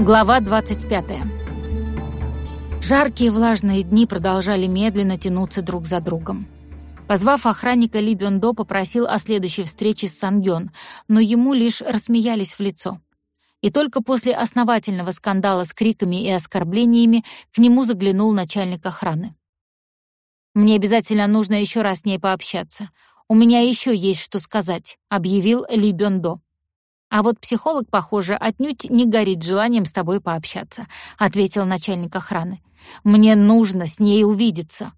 Глава 25. Жаркие влажные дни продолжали медленно тянуться друг за другом. Позвав охранника, Ли Бёндо попросил о следующей встрече с Сангён, но ему лишь рассмеялись в лицо. И только после основательного скандала с криками и оскорблениями к нему заглянул начальник охраны. «Мне обязательно нужно еще раз с ней пообщаться. У меня еще есть что сказать», — объявил Ли Бёндо. А вот психолог, похоже, отнюдь не горит желанием с тобой пообщаться, ответил начальник охраны. Мне нужно с ней увидеться.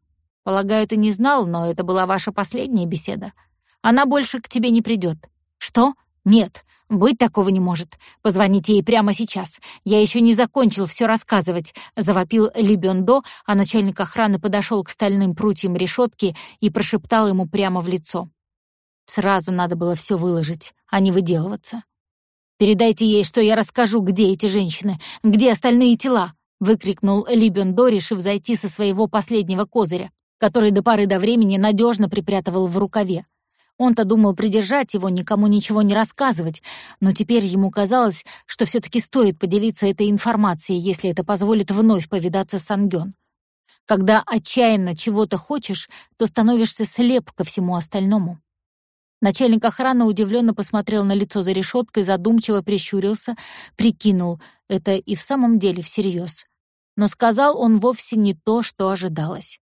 Полагаю, ты не знал, но это была ваша последняя беседа. Она больше к тебе не придет. Что? Нет, быть такого не может. Позвоните ей прямо сейчас. Я еще не закончил все рассказывать, завопил Либендо, а начальник охраны подошел к стальным прутьям решетки и прошептал ему прямо в лицо. Сразу надо было все выложить, а не выделываться. «Передайте ей, что я расскажу, где эти женщины, где остальные тела!» — выкрикнул Либендо, решив зайти со своего последнего козыря, который до поры до времени надежно припрятывал в рукаве. Он-то думал придержать его, никому ничего не рассказывать, но теперь ему казалось, что все таки стоит поделиться этой информацией, если это позволит вновь повидаться с Ангён. Когда отчаянно чего-то хочешь, то становишься слеп ко всему остальному. Начальник охраны удивленно посмотрел на лицо за решеткой, задумчиво прищурился, прикинул, это и в самом деле всерьез. Но сказал он вовсе не то, что ожидалось.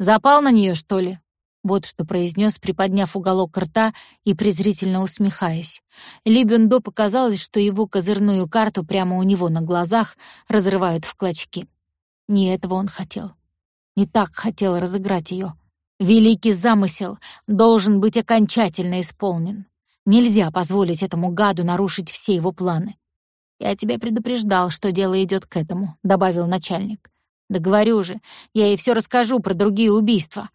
«Запал на нее, что ли?» Вот что произнес, приподняв уголок рта и презрительно усмехаясь. Ли Бюндо показалось, что его козырную карту прямо у него на глазах разрывают в клочки. Не этого он хотел. Не так хотел разыграть ее. Великий замысел должен быть окончательно исполнен. Нельзя позволить этому гаду нарушить все его планы. «Я тебя предупреждал, что дело идет к этому», — добавил начальник. «Да говорю же, я ей все расскажу про другие убийства.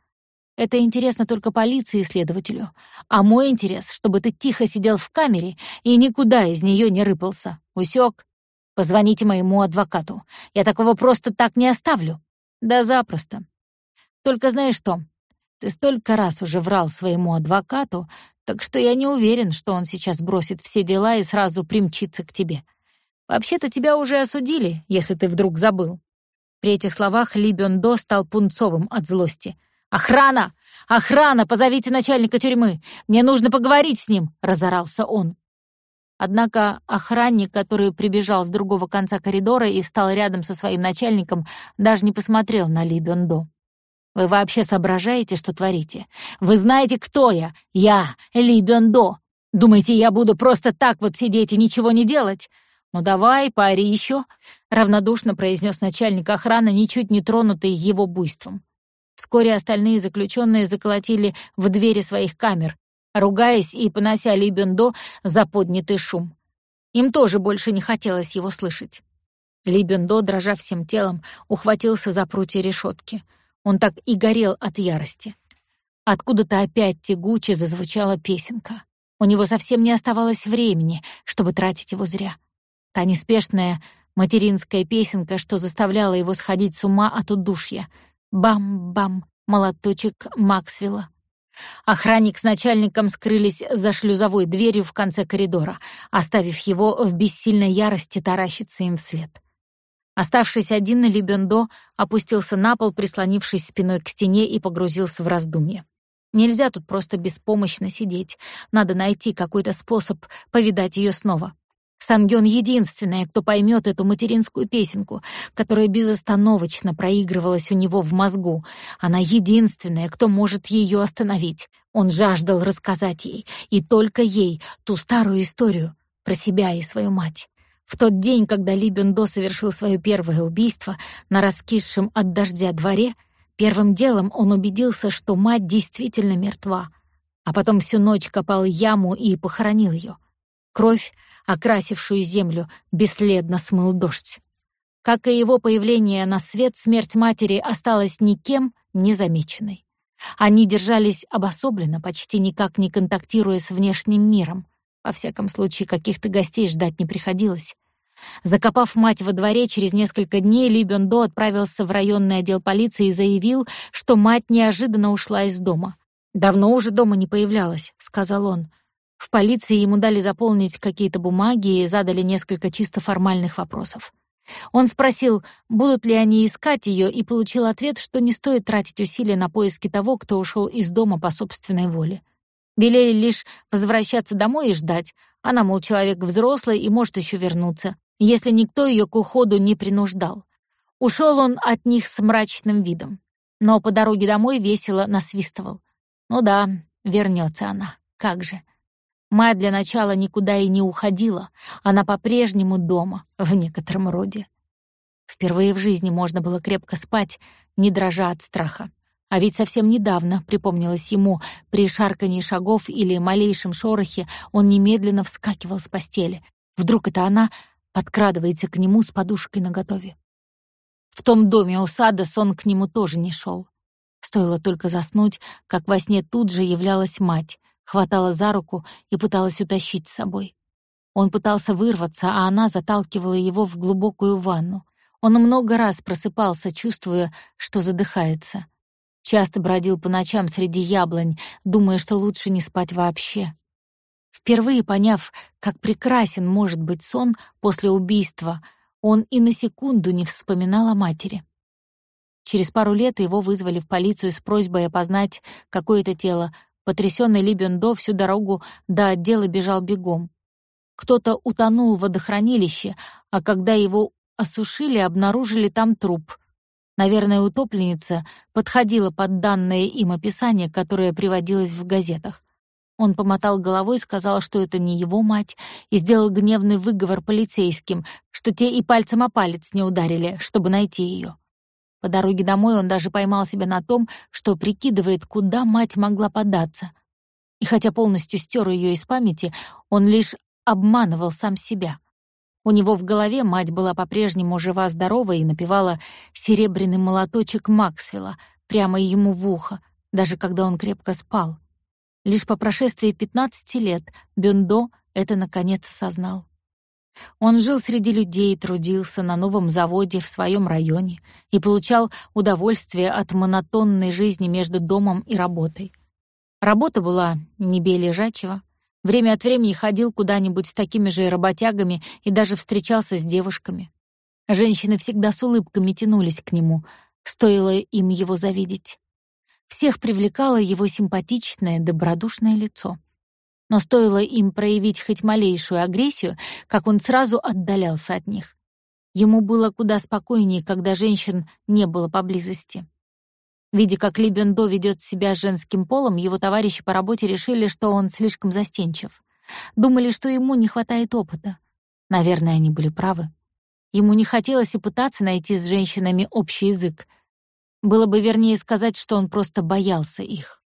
Это интересно только полиции и следователю. А мой интерес, чтобы ты тихо сидел в камере и никуда из нее не рыпался. Усек? Позвоните моему адвокату. Я такого просто так не оставлю». «Да запросто. Только знаешь что, ты столько раз уже врал своему адвокату, так что я не уверен, что он сейчас бросит все дела и сразу примчится к тебе. Вообще-то тебя уже осудили, если ты вдруг забыл». При этих словах Ли Бёндо стал пунцовым от злости. «Охрана! Охрана! Позовите начальника тюрьмы! Мне нужно поговорить с ним!» — разорался он. Однако охранник, который прибежал с другого конца коридора и встал рядом со своим начальником, даже не посмотрел на Ли Бёндо. Вы вообще соображаете, что творите? Вы знаете, кто я? Я, Ли Бёндо. Думаете, я буду просто так вот сидеть и ничего не делать? Ну давай, пари еще, равнодушно произнес начальник охраны, ничуть не тронутый его буйством. Вскоре остальные заключенные заколотили в двери своих камер, ругаясь и понося Ли Бёндо за поднятый шум. Им тоже больше не хотелось его слышать. Ли Бёндо, дрожа всем телом, ухватился за прутья решетки — он так и горел от ярости. Откуда-то опять тягуче зазвучала песенка. У него совсем не оставалось времени, чтобы тратить его зря. Та неспешная материнская песенка, что заставляла его сходить с ума от удушья. Бам-бам, молоточек Максвелла. Охранник с начальником скрылись за шлюзовой дверью в конце коридора, оставив его в бессильной ярости таращиться им вслед. Оставшись один, Лебендо опустился на пол, прислонившись спиной к стене и погрузился в раздумье. Нельзя тут просто беспомощно сидеть. Надо найти какой-то способ повидать ее снова. Сангён единственная, кто поймет эту материнскую песенку, которая безостановочно проигрывалась у него в мозгу. Она единственная, кто может ее остановить. Он жаждал рассказать ей, и только ей, ту старую историю про себя и свою мать. В тот день, когда Ли Бюндо совершил свое первое убийство на раскисшем от дождя дворе, первым делом он убедился, что мать действительно мертва, а потом всю ночь копал яму и похоронил ее. Кровь, окрасившую землю, бесследно смыл дождь. Как и его появление на свет, смерть матери осталась никем не замеченной. Они держались обособленно, почти никак не контактируя с внешним миром. Во всяком случае, каких-то гостей ждать не приходилось. Закопав мать во дворе, через несколько дней Ли Бёндо отправился в районный отдел полиции и заявил, что мать неожиданно ушла из дома. «Давно уже дома не появлялась», — сказал он. В полиции ему дали заполнить какие-то бумаги и задали несколько чисто формальных вопросов. Он спросил, будут ли они искать ее, и получил ответ, что не стоит тратить усилия на поиски того, кто ушел из дома по собственной воле. Велели лишь возвращаться домой и ждать. Она, мол, человек взрослый и может еще вернуться, если никто ее к уходу не принуждал. Ушел он от них с мрачным видом, но по дороге домой весело насвистывал. Ну да, вернется она, как же. Мать для начала никуда и не уходила, она по-прежнему дома, в некотором роде. Впервые в жизни можно было крепко спать, не дрожа от страха. А ведь совсем недавно, припомнилось ему, при шарканье шагов или малейшем шорохе он немедленно вскакивал с постели. Вдруг это она подкрадывается к нему с подушкой наготове. В том доме у сада сон к нему тоже не шел. Стоило только заснуть, как во сне тут же являлась мать, хватала за руку и пыталась утащить с собой. Он пытался вырваться, а она заталкивала его в глубокую ванну. Он много раз просыпался, чувствуя, что задыхается. Часто бродил по ночам среди яблонь, думая, что лучше не спать вообще. Впервые поняв, как прекрасен может быть сон после убийства, он и на секунду не вспоминал о матери. Через пару лет его вызвали в полицию с просьбой опознать какое-то тело. Потрясённый Ли Бёндо всю дорогу до отдела бежал бегом. Кто-то утонул в водохранилище, а когда его осушили, обнаружили там труп — Наверное, утопленница подходила под данное им описание, которое приводилось в газетах. Он помотал головой, сказал, что это не его мать, и сделал гневный выговор полицейским, что те и пальцем о палец не ударили, чтобы найти ее. По дороге домой он даже поймал себя на том, что прикидывает, куда мать могла податься. И хотя полностью стер ее из памяти, он лишь обманывал сам себя. У него в голове мать была по-прежнему жива-здорова и напевала серебряный молоточек Максвелла прямо ему в ухо, даже когда он крепко спал. Лишь по прошествии 15 лет Бюндо это наконец осознал. Он жил среди людей, трудился на новом заводе в своем районе и получал удовольствие от монотонной жизни между домом и работой. Работа была не бей лежачего, Время от времени ходил куда-нибудь с такими же работягами и даже встречался с девушками. Женщины всегда с улыбками тянулись к нему, стоило им его завидеть. Всех привлекало его симпатичное, добродушное лицо. Но стоило им проявить хоть малейшую агрессию, как он сразу отдалялся от них. Ему было куда спокойнее, когда женщин не было поблизости. Видя, как Ли Бендо ведет себя женским полом, его товарищи по работе решили, что он слишком застенчив. Думали, что ему не хватает опыта. Наверное, они были правы. Ему не хотелось и пытаться найти с женщинами общий язык. Было бы вернее сказать, что он просто боялся их.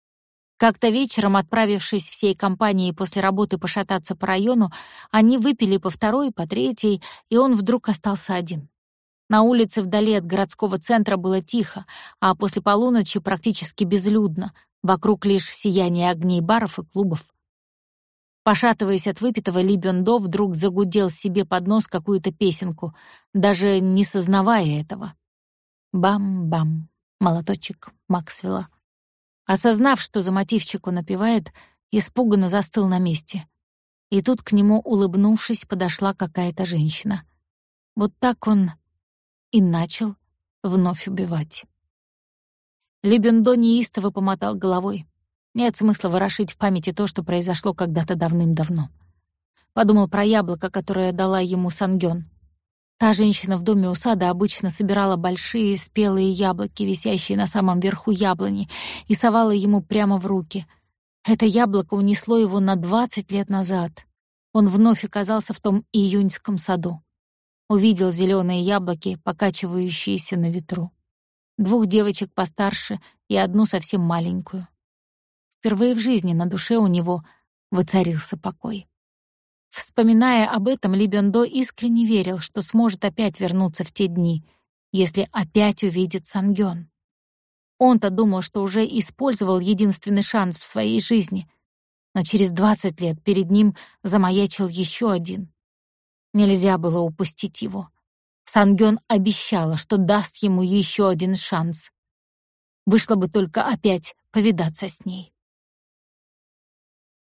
Как-то вечером, отправившись всей компанией после работы пошататься по району, они выпили по второй, по третьей, и он вдруг остался один. На улице вдали от городского центра было тихо, а после полуночи практически безлюдно, вокруг лишь сияние огней баров и клубов. Пошатываясь от выпитого, Ли Бёндо вдруг загудел себе под нос какую-то песенку, даже не сознавая этого. Бам-бам, молоточек Максвелла. Осознав, что за мотивчик он напевает, испуганно застыл на месте. И тут к нему, улыбнувшись, подошла какая-то женщина. Вот так он и начал вновь убивать. Лебендо неистово помотал головой. Нет смысла ворошить в памяти то, что произошло когда-то давным-давно. Подумал про яблоко, которое дала ему Сангён. Та женщина в доме у обычно собирала большие спелые яблоки, висящие на самом верху яблони, и совала ему прямо в руки. Это яблоко унесло его на двадцать лет назад. Он вновь оказался в том июньском саду увидел зеленые яблоки, покачивающиеся на ветру. Двух девочек постарше и одну совсем маленькую. Впервые в жизни на душе у него воцарился покой. Вспоминая об этом, Ли Бёндо искренне верил, что сможет опять вернуться в те дни, если опять увидит Сангён. Он-то думал, что уже использовал единственный шанс в своей жизни, но через двадцать лет перед ним замаячил еще один. Нельзя было упустить его. Сангён обещала, что даст ему еще один шанс. Вышло бы только опять повидаться с ней.